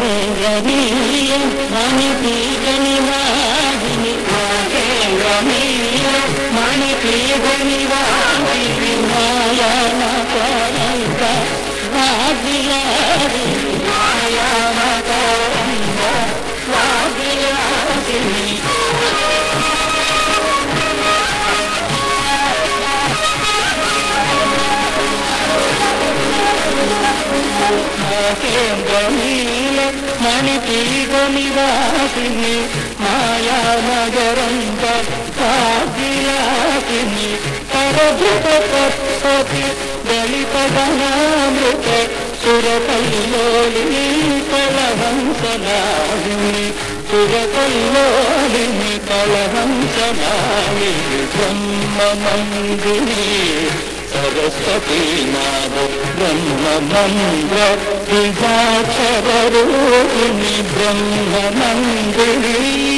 మోకేంద్రనీయ మణిపీగని వాహిని మోకేంద్రనీయ మణిపీగని కేంద్రమీల మణిపీఠ నివాసిని మాయానగరంగ భాగ్యలాసిని పరభృత తత్పతి దళిత గణామృత సురకల్లోలిని కలహంసనాడిని సురకల్లోలిని కలహంసనాడిని బ్రహ్మమందిని Saraswati నాద न्द्रिजा ब्रह्ममन्दिरी।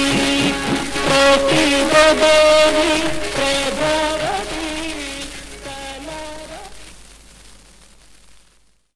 في بدني